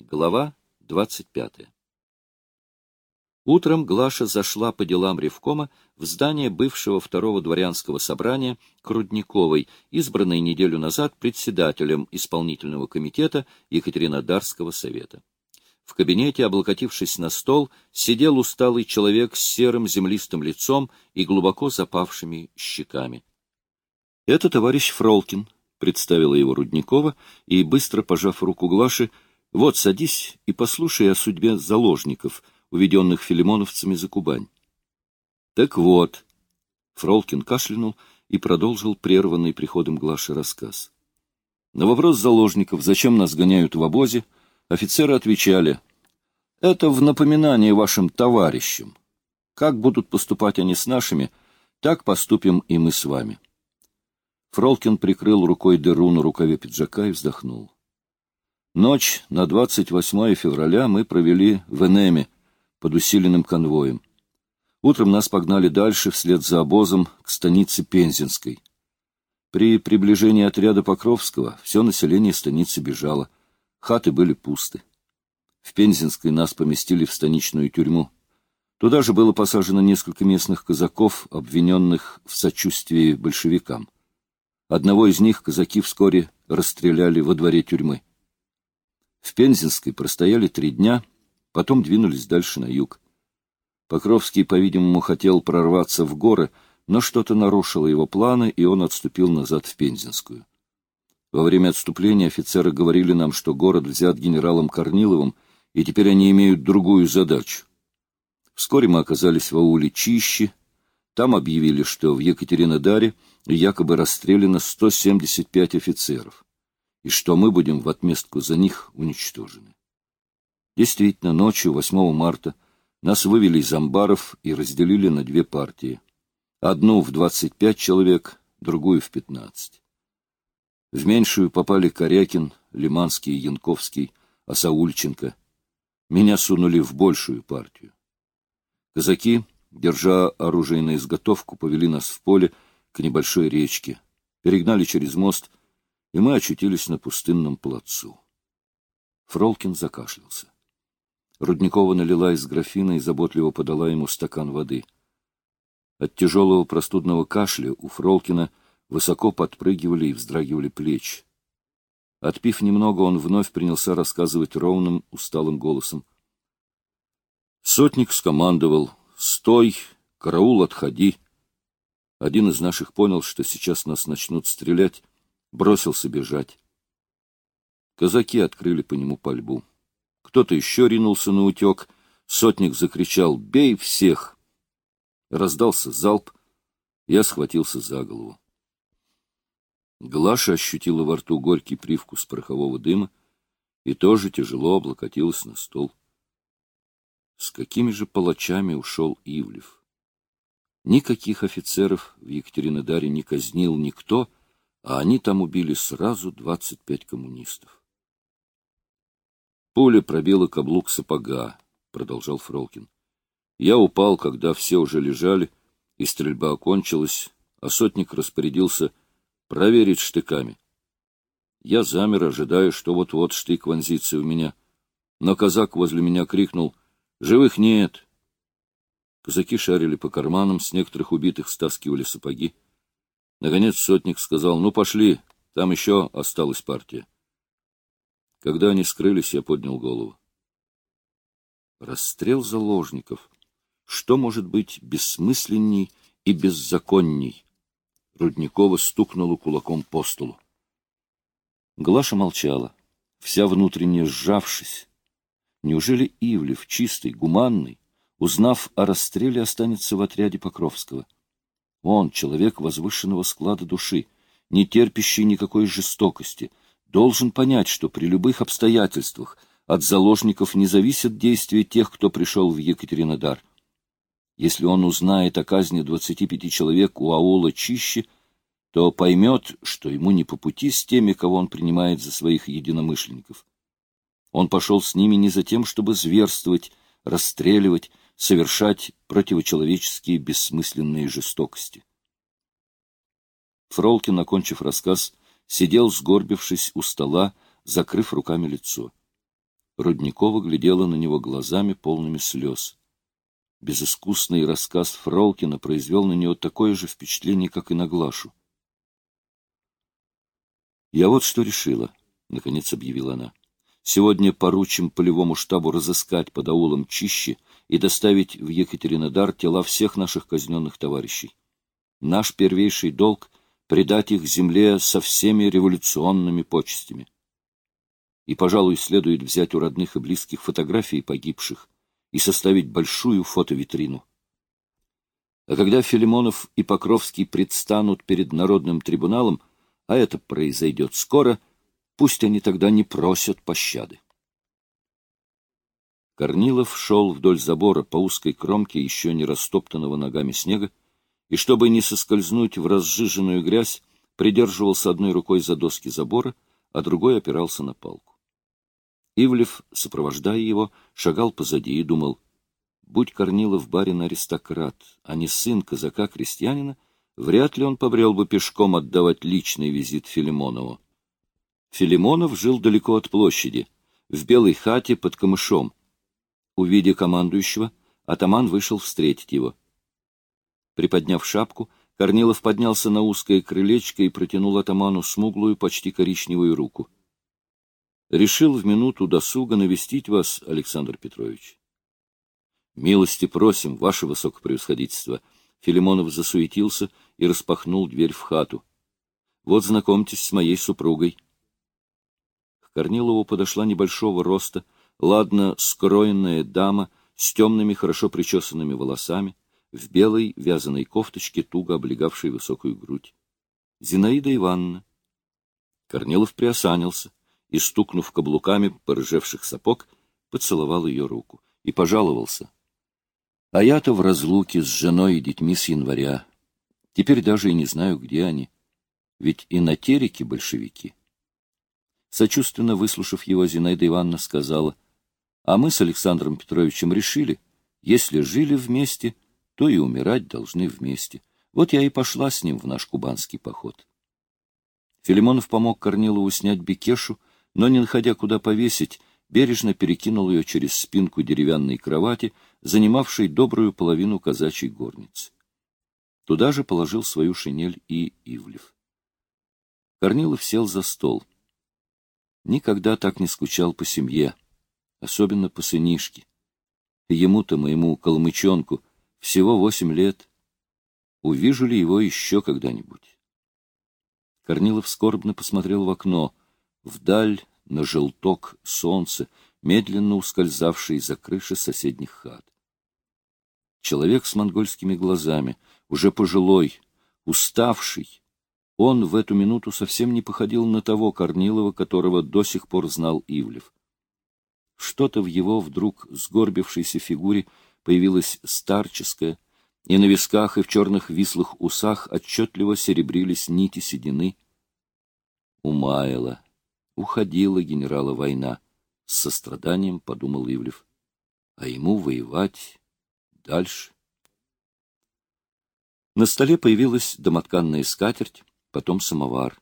Глава 25. Утром Глаша зашла по делам Ревкома в здание бывшего второго дворянского собрания к Рудниковой, избранной неделю назад председателем исполнительного комитета Екатеринодарского совета. В кабинете, облокотившись на стол, сидел усталый человек с серым землистым лицом и глубоко запавшими щеками. — Это товарищ Фролкин, — представила его Рудникова, и, быстро пожав руку Глаши, — вот, садись и послушай о судьбе заложников, уведенных филимоновцами за Кубань. Так вот, Фролкин кашлянул и продолжил прерванный приходом Глаши рассказ. На вопрос заложников, зачем нас гоняют в обозе, офицеры отвечали, это в напоминание вашим товарищам. Как будут поступать они с нашими, так поступим и мы с вами. Фролкин прикрыл рукой дыру на рукаве пиджака и вздохнул. Ночь на 28 февраля мы провели в Энеме под усиленным конвоем. Утром нас погнали дальше, вслед за обозом, к станице Пензенской. При приближении отряда Покровского все население станицы бежало. Хаты были пусты. В Пензенской нас поместили в станичную тюрьму. Туда же было посажено несколько местных казаков, обвиненных в сочувствии большевикам. Одного из них казаки вскоре расстреляли во дворе тюрьмы. В Пензенской простояли три дня, потом двинулись дальше на юг. Покровский, по-видимому, хотел прорваться в горы, но что-то нарушило его планы, и он отступил назад в Пензенскую. Во время отступления офицеры говорили нам, что город взят генералом Корниловым, и теперь они имеют другую задачу. Вскоре мы оказались в ауле Чищи. Там объявили, что в Екатеринодаре якобы расстреляно 175 офицеров и что мы будем в отместку за них уничтожены. Действительно, ночью 8 марта нас вывели из амбаров и разделили на две партии. Одну в 25 человек, другую в 15. В меньшую попали Корякин, Лиманский, Янковский, Асаульченко. Меня сунули в большую партию. Казаки, держа оружие на изготовку, повели нас в поле к небольшой речке, перегнали через мост — и мы очутились на пустынном плацу. Фролкин закашлялся. Рудникова налила из графина и заботливо подала ему стакан воды. От тяжелого простудного кашля у Фролкина высоко подпрыгивали и вздрагивали плечи. Отпив немного, он вновь принялся рассказывать ровным, усталым голосом. Сотник скомандовал «Стой! Караул, отходи!» Один из наших понял, что сейчас нас начнут стрелять, бросился бежать. Казаки открыли по нему пальбу. Кто-то еще ринулся на утек. Сотник закричал «Бей всех!». Раздался залп. Я схватился за голову. Глаша ощутила во рту горький привкус порохового дыма и тоже тяжело облокотилась на стол. С какими же палачами ушел Ивлев? Никаких офицеров в Екатеринодаре не казнил никто, а они там убили сразу двадцать пять коммунистов. Пуля пробила каблук сапога, продолжал Фролкин. Я упал, когда все уже лежали, и стрельба окончилась, а сотник распорядился проверить штыками. Я замер, ожидая, что вот-вот штык вонзится у меня. Но казак возле меня крикнул «Живых нет!». Казаки шарили по карманам, с некоторых убитых стаскивали сапоги. Наконец сотник сказал, ну пошли, там еще осталась партия. Когда они скрылись, я поднял голову. Расстрел заложников. Что может быть бессмысленней и беззаконней? Рудникова стукнула кулаком по столу. Глаша молчала, вся внутренне сжавшись. Неужели Ивлев, чистый, гуманный, узнав о расстреле, останется в отряде Покровского? Он, человек возвышенного склада души, не терпящий никакой жестокости, должен понять, что при любых обстоятельствах от заложников не зависят действия тех, кто пришел в Екатеринодар. Если он узнает о казни 25 человек у аула Чищи, то поймет, что ему не по пути с теми, кого он принимает за своих единомышленников. Он пошел с ними не за тем, чтобы зверствовать, расстреливать, совершать противочеловеческие бессмысленные жестокости. Фролкин, окончив рассказ, сидел, сгорбившись у стола, закрыв руками лицо. Рудникова глядела на него глазами, полными слез. Безыскусный рассказ Фролкина произвел на нее такое же впечатление, как и на Глашу. «Я вот что решила», — наконец объявила она. «Сегодня поручим полевому штабу разыскать под аулом Чище и доставить в Екатеринодар тела всех наших казненных товарищей. Наш первейший долг — предать их земле со всеми революционными почестями. И, пожалуй, следует взять у родных и близких фотографии погибших и составить большую фотовитрину. А когда Филимонов и Покровский предстанут перед Народным трибуналом, а это произойдет скоро, пусть они тогда не просят пощады. Корнилов шел вдоль забора по узкой кромке еще не растоптанного ногами снега, и, чтобы не соскользнуть в разжиженную грязь, придерживался одной рукой за доски забора, а другой опирался на палку. Ивлев, сопровождая его, шагал позади и думал, будь Корнилов барин-аристократ, а не сын казака-крестьянина, вряд ли он побрел бы пешком отдавать личный визит Филимонову. Филимонов жил далеко от площади, в белой хате под камышом. Увидя командующего, атаман вышел встретить его. Приподняв шапку, Корнилов поднялся на узкое крылечко и протянул атаману смуглую, почти коричневую руку. — Решил в минуту досуга навестить вас, Александр Петрович. — Милости просим, ваше высокопревосходительство. Филимонов засуетился и распахнул дверь в хату. — Вот знакомьтесь с моей супругой. К Корнилову подошла небольшого роста, ладно скроенная дама с темными, хорошо причесанными волосами, в белой вязаной кофточке, туго облегавшей высокую грудь. Зинаида Ивановна. Корнилов приосанился и, стукнув каблуками порыжевших сапог, поцеловал ее руку и пожаловался. А я-то в разлуке с женой и детьми с января. Теперь даже и не знаю, где они. Ведь и на тереке большевики. Сочувственно выслушав его, Зинаида Ивановна сказала, а мы с Александром Петровичем решили, если жили вместе, то и умирать должны вместе. Вот я и пошла с ним в наш кубанский поход. Филимонов помог Корнилову снять бекешу, но, не находя куда повесить, бережно перекинул ее через спинку деревянной кровати, занимавшей добрую половину казачьей горницы. Туда же положил свою шинель и Ивлев. Корнилов сел за стол. Никогда так не скучал по семье, особенно по сынишке. Ему-то, моему калмычонку, всего восемь лет. Увижу ли его еще когда-нибудь? Корнилов скорбно посмотрел в окно, вдаль, на желток солнца, медленно ускользавший за крыши соседних хат. Человек с монгольскими глазами, уже пожилой, уставший, он в эту минуту совсем не походил на того Корнилова, которого до сих пор знал Ивлев. Что-то в его вдруг сгорбившейся фигуре появилась старческая, и на висках и в черных вислых усах отчетливо серебрились нити седины. Умаяла, уходила генерала война, с состраданием подумал Ивлев. А ему воевать дальше. На столе появилась домотканная скатерть, потом самовар.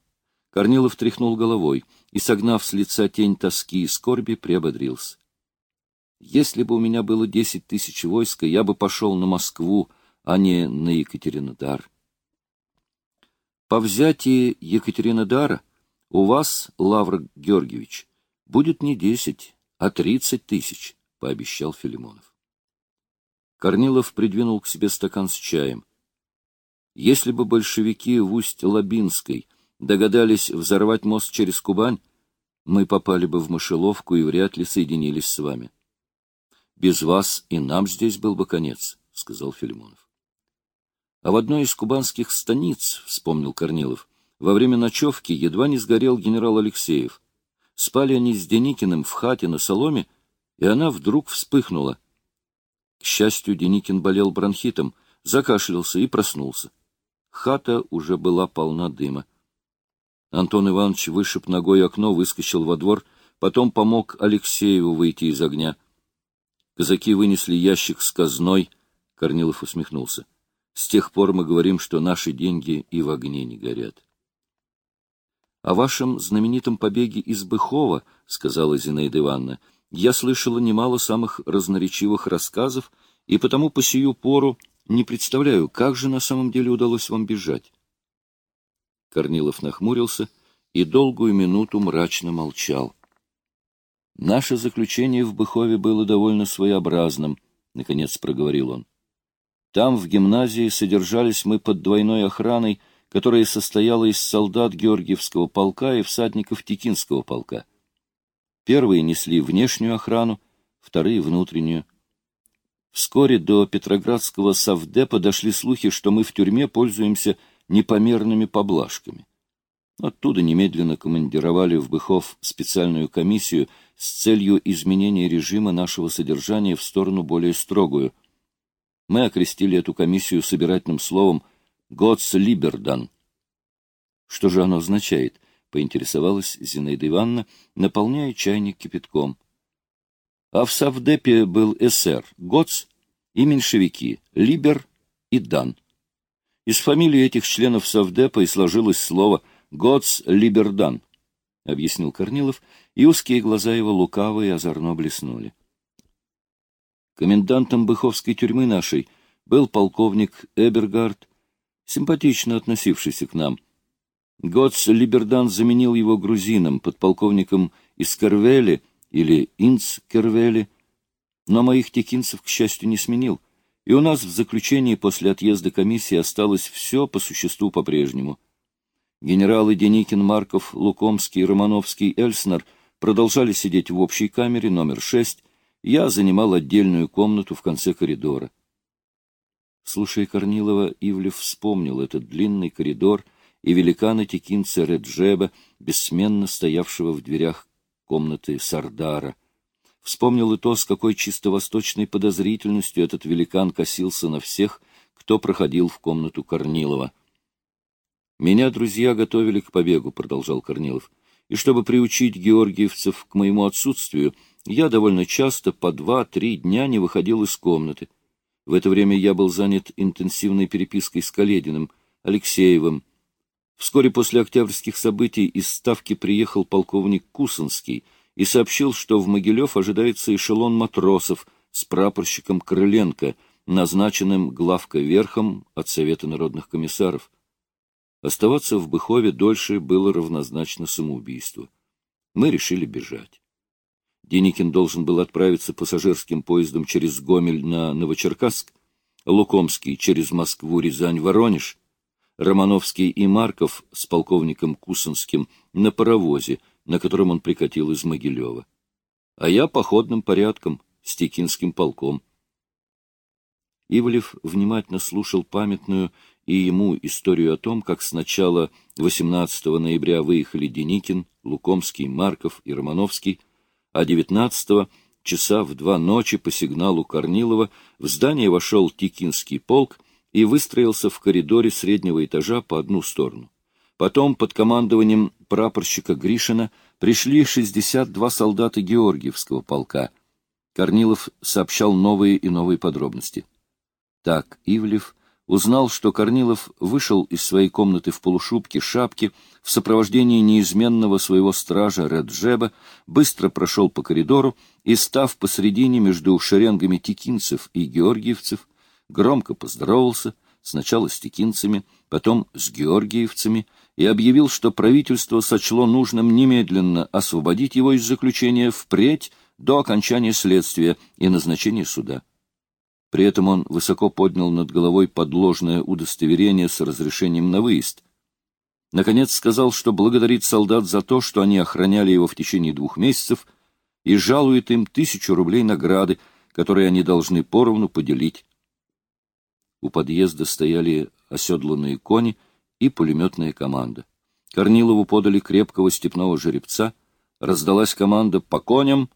Корнилов тряхнул головой и, согнав с лица тень тоски и скорби, приободрился. Если бы у меня было десять тысяч войска, я бы пошел на Москву, а не на Екатеринодар. По взятии Екатеринодара у вас, Лавр Георгиевич, будет не десять, а тридцать тысяч, — пообещал Филимонов. Корнилов придвинул к себе стакан с чаем. Если бы большевики в Усть-Лабинской догадались взорвать мост через Кубань, мы попали бы в мышеловку и вряд ли соединились с вами. Без вас и нам здесь был бы конец, — сказал Филимонов. А в одной из кубанских станиц, — вспомнил Корнилов, — во время ночевки едва не сгорел генерал Алексеев. Спали они с Деникиным в хате на соломе, и она вдруг вспыхнула. К счастью, Деникин болел бронхитом, закашлялся и проснулся. Хата уже была полна дыма. Антон Иванович вышиб ногой окно, выскочил во двор, потом помог Алексееву выйти из огня. Казаки вынесли ящик с казной. Корнилов усмехнулся. С тех пор мы говорим, что наши деньги и в огне не горят. — О вашем знаменитом побеге из Быхова, — сказала Зинаида Ивановна, — Я слышала немало самых разноречивых рассказов, и потому по сию пору не представляю, как же на самом деле удалось вам бежать. Корнилов нахмурился и долгую минуту мрачно молчал. Наше заключение в Быхове было довольно своеобразным, — наконец проговорил он. Там, в гимназии, содержались мы под двойной охраной, которая состояла из солдат Георгиевского полка и всадников Текинского полка. Первые несли внешнюю охрану, вторые — внутреннюю. Вскоре до Петроградского совдепа дошли слухи, что мы в тюрьме пользуемся непомерными поблажками. Оттуда немедленно командировали в Быхов специальную комиссию с целью изменения режима нашего содержания в сторону более строгую. Мы окрестили эту комиссию собирательным словом «Готс Либердан». Что же оно означает? — поинтересовалась Зинаида Ивановна, наполняя чайник кипятком. А в Совдепе был эсер Гоц и меньшевики Либер и Дан. Из фамилии этих членов Совдепа и сложилось слово «Гоц Либердан», — объяснил Корнилов, и узкие глаза его лукавые озорно блеснули. Комендантом Быховской тюрьмы нашей был полковник Эбергард, симпатично относившийся к нам. Гоц Либердан заменил его грузином, подполковником из Корвели, или Инц Кервели, но моих текинцев, к счастью, не сменил, и у нас в заключении после отъезда комиссии осталось все по существу по-прежнему. Генералы Деникин, Марков, Лукомский, Романовский, Эльснер продолжали сидеть в общей камере номер шесть, я занимал отдельную комнату в конце коридора. Слушая Корнилова, Ивлев вспомнил этот длинный коридор и великана Текинца Реджеба, бессменно стоявшего в дверях комнаты Сардара. Вспомнил и то, с какой чисто восточной подозрительностью этот великан косился на всех, кто проходил в комнату Корнилова. «Меня друзья готовили к побегу», — продолжал Корнилов. «И чтобы приучить георгиевцев к моему отсутствию, я довольно часто по два-три дня не выходил из комнаты. В это время я был занят интенсивной перепиской с Калединым, Алексеевым, Вскоре после октябрьских событий из Ставки приехал полковник Кусанский и сообщил, что в Могилев ожидается эшелон матросов с прапорщиком Крыленко, назначенным главкой верхом от Совета народных комиссаров. Оставаться в Быхове дольше было равнозначно самоубийству. Мы решили бежать. Деникин должен был отправиться пассажирским поездом через Гомель на Новочеркасск, Лукомский через Москву, Рязань, Воронеж — Романовский и Марков с полковником Кусанским на паровозе, на котором он прикатил из Могилева. А я походным порядком, с Текинским полком. Ивлев внимательно слушал памятную и ему историю о том, как сначала 18 ноября выехали Деникин, Лукомский, Марков и Романовский, а 19 часа в два ночи по сигналу Корнилова в здание вошел Текинский полк и выстроился в коридоре среднего этажа по одну сторону. Потом под командованием прапорщика Гришина пришли 62 солдата Георгиевского полка. Корнилов сообщал новые и новые подробности. Так Ивлев узнал, что Корнилов вышел из своей комнаты в полушубке, шапке, в сопровождении неизменного своего стража Реджеба, быстро прошел по коридору и, став посредине между шеренгами текинцев и георгиевцев, громко поздоровался, сначала с текинцами, потом с георгиевцами, и объявил, что правительство сочло нужным немедленно освободить его из заключения впредь до окончания следствия и назначения суда. При этом он высоко поднял над головой подложное удостоверение с разрешением на выезд. Наконец сказал, что благодарит солдат за то, что они охраняли его в течение двух месяцев, и жалует им тысячу рублей награды, которые они должны поровну поделить у подъезда стояли оседланные кони и пулеметная команда. Корнилову подали крепкого степного жеребца, раздалась команда «по коням»,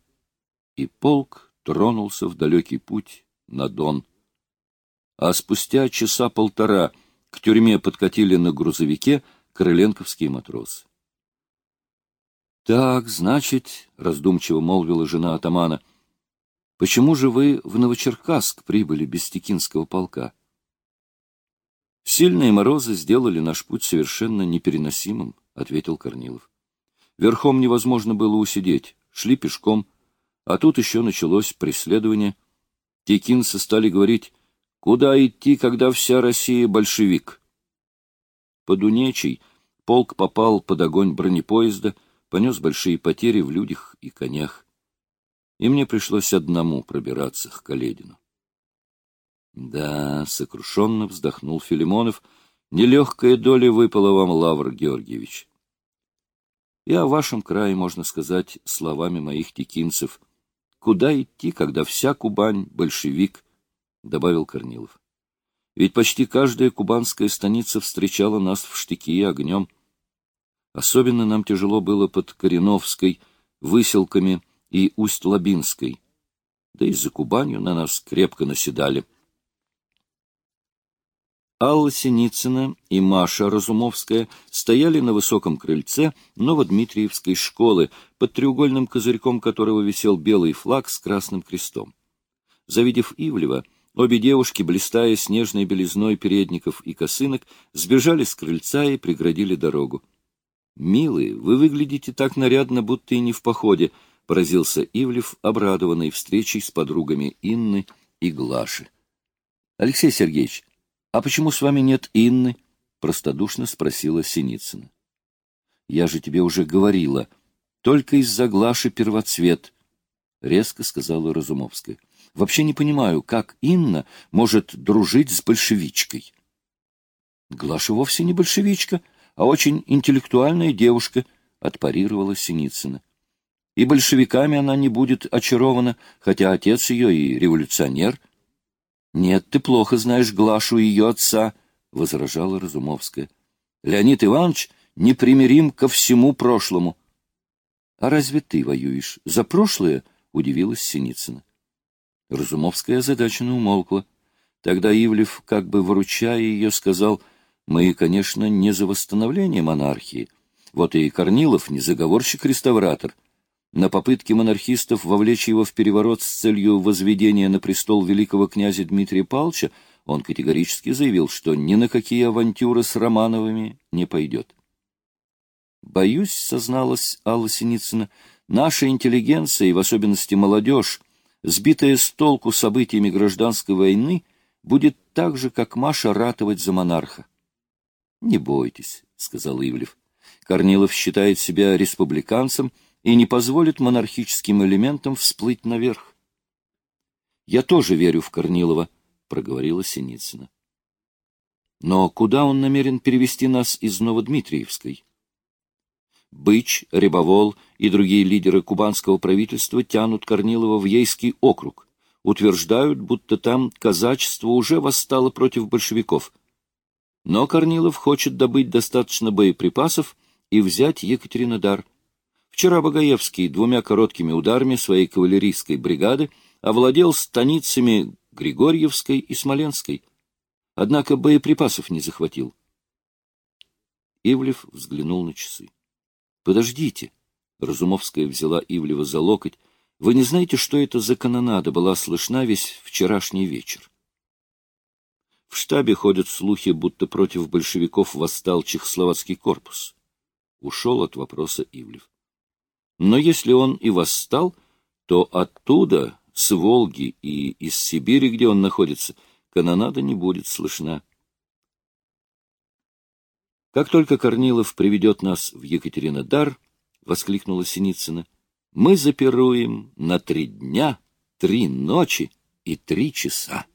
и полк тронулся в далекий путь на Дон. А спустя часа полтора к тюрьме подкатили на грузовике крыленковские матросы. — Так, значит, — раздумчиво молвила жена атамана, — почему же вы в Новочеркасск прибыли без Текинского полка? — Сильные морозы сделали наш путь совершенно непереносимым, — ответил Корнилов. Верхом невозможно было усидеть, шли пешком, А тут еще началось преследование. Текинцы стали говорить, куда идти, когда вся Россия большевик. Под Унечей полк попал под огонь бронепоезда, понес большие потери в людях и конях. И мне пришлось одному пробираться к Каледину. Да, сокрушенно вздохнул Филимонов, нелегкая доля выпала вам, Лавр Георгиевич. И о вашем крае можно сказать словами моих текинцев. Куда идти, когда вся Кубань — большевик? — добавил Корнилов. Ведь почти каждая кубанская станица встречала нас в штыки и огнем. Особенно нам тяжело было под Кореновской, выселками и Усть-Лабинской. Да и за Кубанью на нас крепко наседали. — Алла Синицына и Маша Разумовская стояли на высоком крыльце Новодмитриевской школы, под треугольным козырьком которого висел белый флаг с красным крестом. Завидев Ивлева, обе девушки, блистая снежной белизной передников и косынок, сбежали с крыльца и преградили дорогу. — Милые, вы выглядите так нарядно, будто и не в походе, — поразился Ивлев, обрадованный встречей с подругами Инны и Глаши. — Алексей Сергеевич, — А почему с вами нет Инны? — простодушно спросила Синицына. — Я же тебе уже говорила. Только из-за Глаши первоцвет, — резко сказала Разумовская. — Вообще не понимаю, как Инна может дружить с большевичкой. — Глаша вовсе не большевичка, а очень интеллектуальная девушка, — отпарировала Синицына. И большевиками она не будет очарована, хотя отец ее и революционер — нет, ты плохо знаешь Глашу и ее отца, — возражала Разумовская. Леонид Иванович непримирим ко всему прошлому. — А разве ты воюешь за прошлое? — удивилась Синицына. Разумовская озадаченно умолкла. Тогда Ивлев, как бы выручая ее, сказал, «Мы, конечно, не за восстановление монархии. Вот и Корнилов не заговорщик-реставратор. На попытке монархистов вовлечь его в переворот с целью возведения на престол великого князя Дмитрия Павловича он категорически заявил, что ни на какие авантюры с Романовыми не пойдет. «Боюсь», — созналась Алла Синицына, — «наша интеллигенция, и в особенности молодежь, сбитая с толку событиями гражданской войны, будет так же, как Маша, ратовать за монарха». «Не бойтесь», — сказал Ивлев. «Корнилов считает себя республиканцем, — и не позволит монархическим элементам всплыть наверх. — Я тоже верю в Корнилова, — проговорила Синицына. — Но куда он намерен перевести нас из Новодмитриевской? Быч, Рябовол и другие лидеры кубанского правительства тянут Корнилова в Ейский округ, утверждают, будто там казачество уже восстало против большевиков. Но Корнилов хочет добыть достаточно боеприпасов и взять Екатеринодар — Вчера Багаевский двумя короткими ударами своей кавалерийской бригады овладел станицами Григорьевской и Смоленской, однако боеприпасов не захватил. Ивлев взглянул на часы. — Подождите. Разумовская взяла Ивлева за локоть. — Вы не знаете, что это за канонада была слышна весь вчерашний вечер? В штабе ходят слухи, будто против большевиков восстал чехословацкий корпус. Ушел от вопроса Ивлев. Но если он и восстал, то оттуда, с Волги и из Сибири, где он находится, канонада не будет слышна. Как только Корнилов приведет нас в Екатеринодар, — воскликнула Синицына, — мы запируем на три дня, три ночи и три часа.